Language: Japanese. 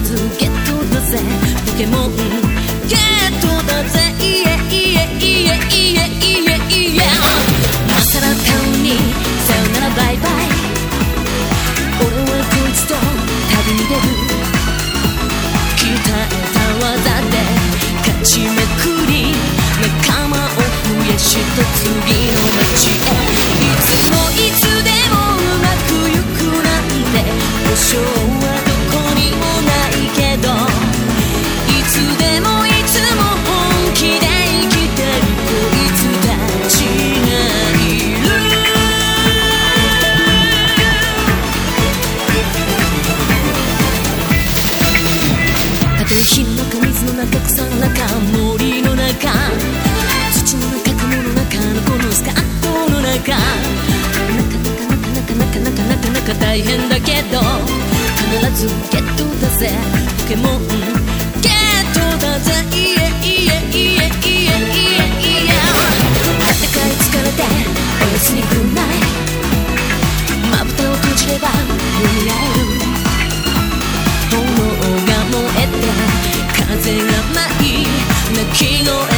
ず受け取るぜポケモンと火の中水の中草の中森の中土の中雲の中のこのスカートの中。なかなかなかなかなかなかなか大変だけど必ずゲットだぜ。ポケモンゲットだぜ。風が舞い泣き声